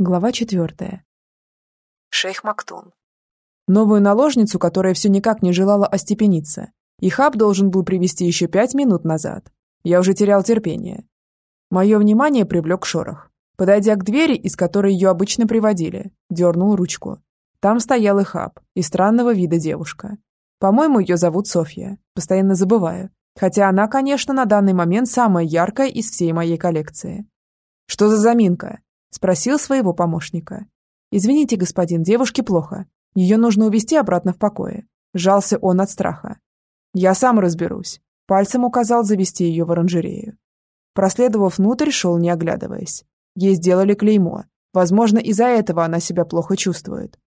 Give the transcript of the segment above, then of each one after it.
Глава четвертая. Шейх Мактун. Новую наложницу, которая все никак не желала остепениться. И Хаб должен был привести еще пять минут назад. Я уже терял терпение. Мое внимание привлек шорох. Подойдя к двери, из которой ее обычно приводили, дернул ручку. Там стоял Ихаб и странного вида девушка. По-моему, ее зовут Софья. Постоянно забываю. Хотя она, конечно, на данный момент самая яркая из всей моей коллекции. Что за заминка? Спросил своего помощника. «Извините, господин, девушке плохо. Ее нужно увести обратно в покое». Жался он от страха. «Я сам разберусь». Пальцем указал завести ее в оранжерею. Проследовав внутрь, шел не оглядываясь. Ей сделали клеймо. Возможно, из-за этого она себя плохо чувствует.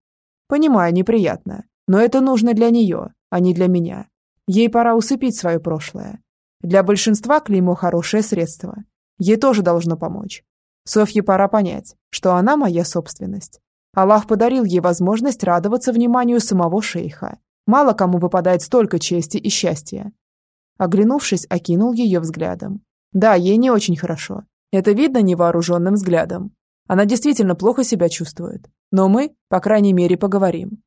Понимаю, неприятно. Но это нужно для нее, а не для меня. Ей пора усыпить свое прошлое. Для большинства клеймо – хорошее средство. Ей тоже должно помочь. Софье пора понять, что она моя собственность. Аллах подарил ей возможность радоваться вниманию самого шейха. Мало кому выпадает столько чести и счастья. Оглянувшись, окинул ее взглядом. Да, ей не очень хорошо. Это видно невооруженным взглядом. Она действительно плохо себя чувствует. Но мы, по крайней мере, поговорим.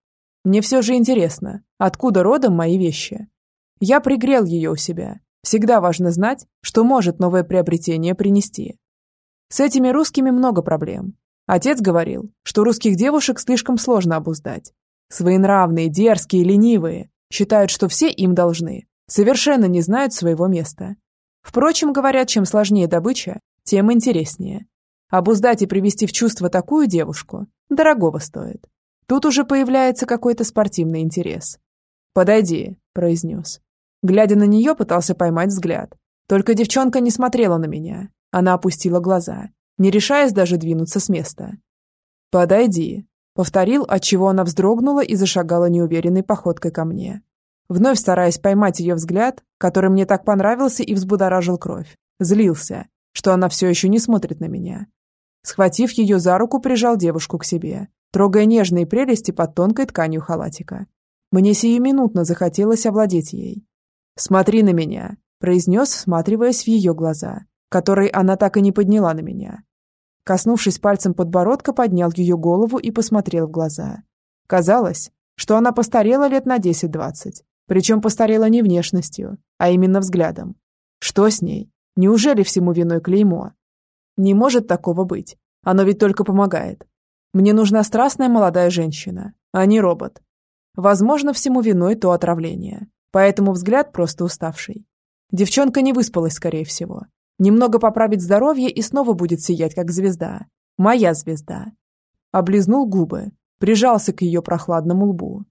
Мне все же интересно, откуда родом мои вещи. Я пригрел ее у себя. Всегда важно знать, что может новое приобретение принести. С этими русскими много проблем. Отец говорил, что русских девушек слишком сложно обуздать. Своенравные, дерзкие, ленивые, считают, что все им должны, совершенно не знают своего места. Впрочем, говорят, чем сложнее добыча, тем интереснее. Обуздать и привести в чувство такую девушку дорогого стоит. Тут уже появляется какой-то спортивный интерес. «Подойди», – произнес. Глядя на нее, пытался поймать взгляд. Только девчонка не смотрела на меня, она опустила глаза, не решаясь даже двинуться с места. «Подойди», — повторил, отчего она вздрогнула и зашагала неуверенной походкой ко мне. Вновь стараясь поймать ее взгляд, который мне так понравился и взбудоражил кровь. Злился, что она все еще не смотрит на меня. Схватив ее за руку, прижал девушку к себе, трогая нежные прелести под тонкой тканью халатика. Мне сиюминутно захотелось овладеть ей. «Смотри на меня», – произнес, всматриваясь в ее глаза который она так и не подняла на меня. Коснувшись пальцем подбородка, поднял ее голову и посмотрел в глаза. Казалось, что она постарела лет на 10-20, причем постарела не внешностью, а именно взглядом. Что с ней? Неужели всему виной клеймо? Не может такого быть. Оно ведь только помогает. Мне нужна страстная молодая женщина, а не робот. Возможно, всему виной то отравление. Поэтому взгляд просто уставший. Девчонка не выспалась, скорее всего. Немного поправить здоровье и снова будет сиять, как звезда. Моя звезда. Облизнул губы, прижался к ее прохладному лбу.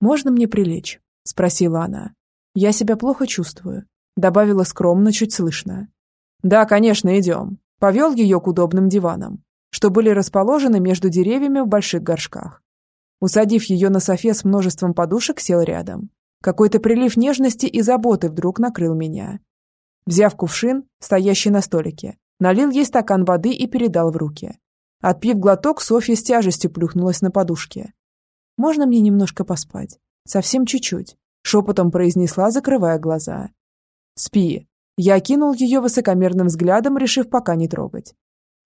«Можно мне прилечь?» – спросила она. «Я себя плохо чувствую», – добавила скромно, чуть слышно. «Да, конечно, идем». Повел ее к удобным диванам, что были расположены между деревьями в больших горшках. Усадив ее на софе с множеством подушек, сел рядом. Какой-то прилив нежности и заботы вдруг накрыл меня. Взяв кувшин, стоящий на столике, налил ей стакан воды и передал в руки. Отпив глоток, Софья с тяжестью плюхнулась на подушке. «Можно мне немножко поспать? Совсем чуть-чуть», — шепотом произнесла, закрывая глаза. «Спи». Я окинул ее высокомерным взглядом, решив пока не трогать.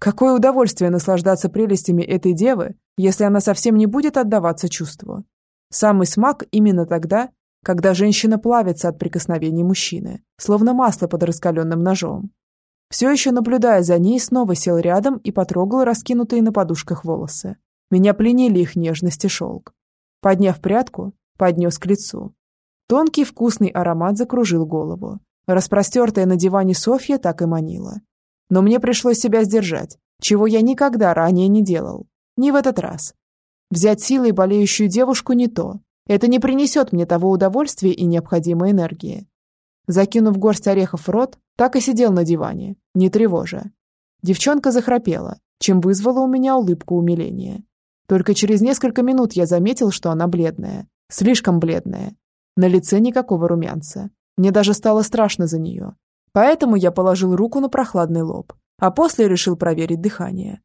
Какое удовольствие наслаждаться прелестями этой девы, если она совсем не будет отдаваться чувству. Самый смак именно тогда, когда женщина плавится от прикосновений мужчины, словно масло под раскаленным ножом. Все еще наблюдая за ней, снова сел рядом и потрогал раскинутые на подушках волосы. Меня пленили их нежность и шелк. Подняв прядку, поднес к лицу. Тонкий вкусный аромат закружил голову. Распростертая на диване Софья так и манила. Но мне пришлось себя сдержать, чего я никогда ранее не делал. Не в этот раз. Взять силой болеющую девушку не то, это не принесет мне того удовольствия и необходимой энергии. Закинув горсть орехов в рот, так и сидел на диване, не тревожа. Девчонка захрапела, чем вызвала у меня улыбку умиления. Только через несколько минут я заметил, что она бледная. Слишком бледная. На лице никакого румянца. Мне даже стало страшно за нее. Поэтому я положил руку на прохладный лоб, а после решил проверить дыхание.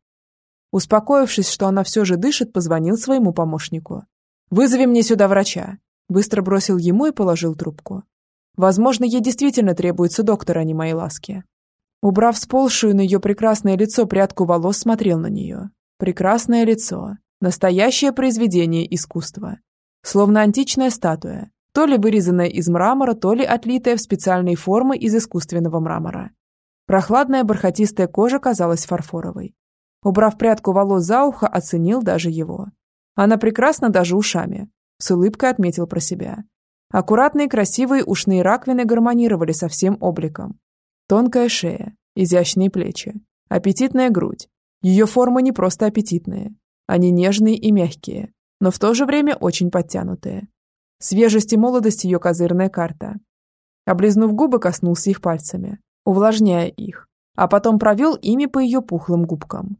Успокоившись, что она все же дышит, позвонил своему помощнику. «Вызови мне сюда врача», – быстро бросил ему и положил трубку. Возможно, ей действительно требуется доктор, а не мои ласки. Убрав сползшую на ее прекрасное лицо прядку волос, смотрел на нее. Прекрасное лицо. Настоящее произведение искусства. Словно античная статуя, то ли вырезанная из мрамора, то ли отлитая в специальные формы из искусственного мрамора. Прохладная бархатистая кожа казалась фарфоровой. Убрав прядку волос за ухо, оценил даже его. Она прекрасна даже ушами, с улыбкой отметил про себя. Аккуратные красивые ушные раковины гармонировали со всем обликом. Тонкая шея, изящные плечи, аппетитная грудь. Ее формы не просто аппетитные. Они нежные и мягкие, но в то же время очень подтянутые. Свежесть и молодость ее козырная карта. Облизнув губы, коснулся их пальцами, увлажняя их, а потом провел ими по ее пухлым губкам.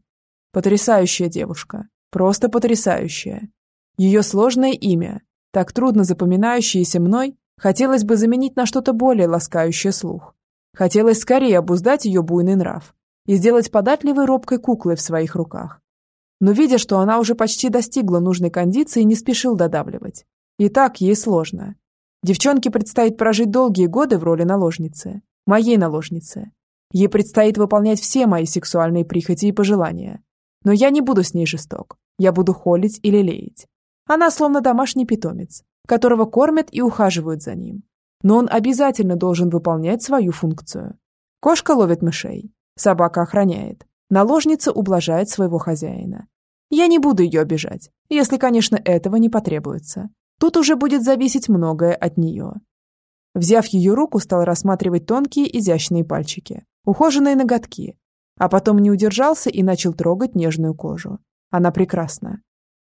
Потрясающая девушка, просто потрясающая. Ее сложное имя, так трудно запоминающееся мной, хотелось бы заменить на что-то более ласкающее слух. Хотелось скорее обуздать ее буйный нрав и сделать податливой робкой куклой в своих руках. Но видя, что она уже почти достигла нужной кондиции, не спешил додавливать. И так ей сложно. Девчонке предстоит прожить долгие годы в роли наложницы. Моей наложницы. Ей предстоит выполнять все мои сексуальные прихоти и пожелания. Но я не буду с ней жесток. Я буду холить или леять. Она словно домашний питомец, которого кормят и ухаживают за ним. Но он обязательно должен выполнять свою функцию. Кошка ловит мышей, собака охраняет, наложница ублажает своего хозяина. Я не буду ее обижать, если, конечно, этого не потребуется. Тут уже будет зависеть многое от нее. Взяв ее руку, стал рассматривать тонкие изящные пальчики, ухоженные ноготки, а потом не удержался и начал трогать нежную кожу. Она прекрасна.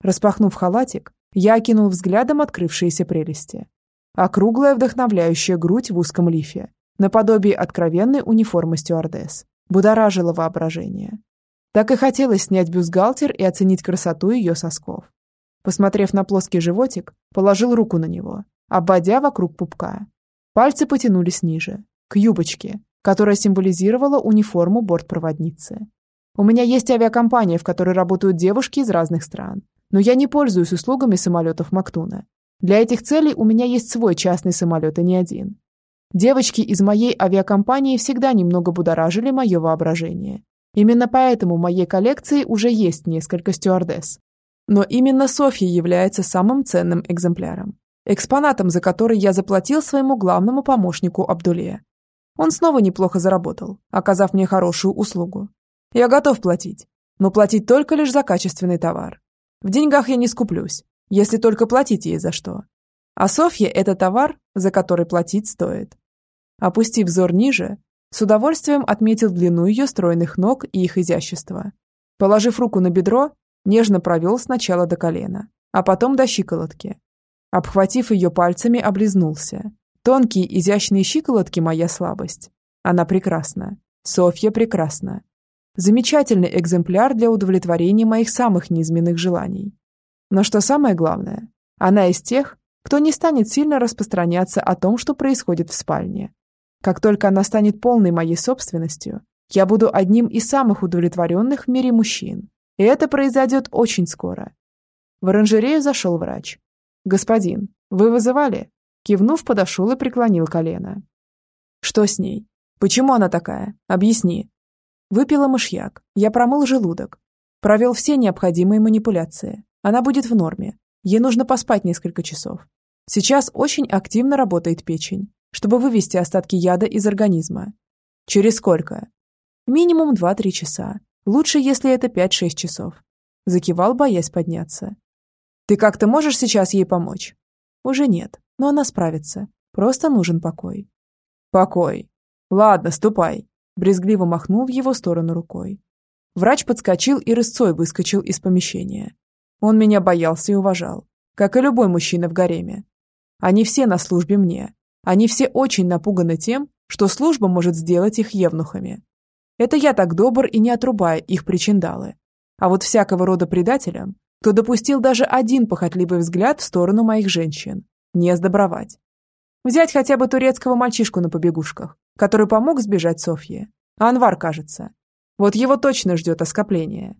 Распахнув халатик, я окинул взглядом открывшиеся прелести. Округлая вдохновляющая грудь в узком лифе, наподобие откровенной униформы стюардесс, будоражила воображение. Так и хотелось снять бюстгальтер и оценить красоту ее сосков. Посмотрев на плоский животик, положил руку на него, обводя вокруг пупка. Пальцы потянулись ниже, к юбочке, которая символизировала униформу бортпроводницы. У меня есть авиакомпания, в которой работают девушки из разных стран, но я не пользуюсь услугами самолетов Мактуна. Для этих целей у меня есть свой частный самолет, и не один. Девочки из моей авиакомпании всегда немного будоражили мое воображение. Именно поэтому в моей коллекции уже есть несколько стюардесс. Но именно Софья является самым ценным экземпляром. Экспонатом, за который я заплатил своему главному помощнику Абдуле. Он снова неплохо заработал, оказав мне хорошую услугу. Я готов платить, но платить только лишь за качественный товар. В деньгах я не скуплюсь, если только платить ей за что. А Софья – это товар, за который платить стоит. Опустив взор ниже, с удовольствием отметил длину ее стройных ног и их изящество. Положив руку на бедро, Нежно провел сначала до колена, а потом до щиколотки. Обхватив ее пальцами, облизнулся. Тонкие, изящные щиколотки – моя слабость. Она прекрасна. Софья прекрасна. Замечательный экземпляр для удовлетворения моих самых низменных желаний. Но что самое главное, она из тех, кто не станет сильно распространяться о том, что происходит в спальне. Как только она станет полной моей собственностью, я буду одним из самых удовлетворенных в мире мужчин. И это произойдет очень скоро. В оранжерею зашел врач. «Господин, вы вызывали?» Кивнув, подошел и преклонил колено. «Что с ней? Почему она такая? Объясни». Выпила мышьяк. Я промыл желудок. Провел все необходимые манипуляции. Она будет в норме. Ей нужно поспать несколько часов. Сейчас очень активно работает печень, чтобы вывести остатки яда из организма. Через сколько? Минимум 2-3 часа. Лучше, если это 5-6 часов. Закивал, боясь подняться. Ты как-то можешь сейчас ей помочь? Уже нет, но она справится. Просто нужен покой. Покой. Ладно, ступай. Брезгливо махнул в его сторону рукой. Врач подскочил и рысцой выскочил из помещения. Он меня боялся и уважал, как и любой мужчина в гареме. Они все на службе мне. Они все очень напуганы тем, что служба может сделать их евнухами. Это я так добр и не отрубаю их причиндалы. А вот всякого рода предателям, кто допустил даже один похотливый взгляд в сторону моих женщин, не сдобровать. Взять хотя бы турецкого мальчишку на побегушках, который помог сбежать Софье. Анвар, кажется. Вот его точно ждет оскопление.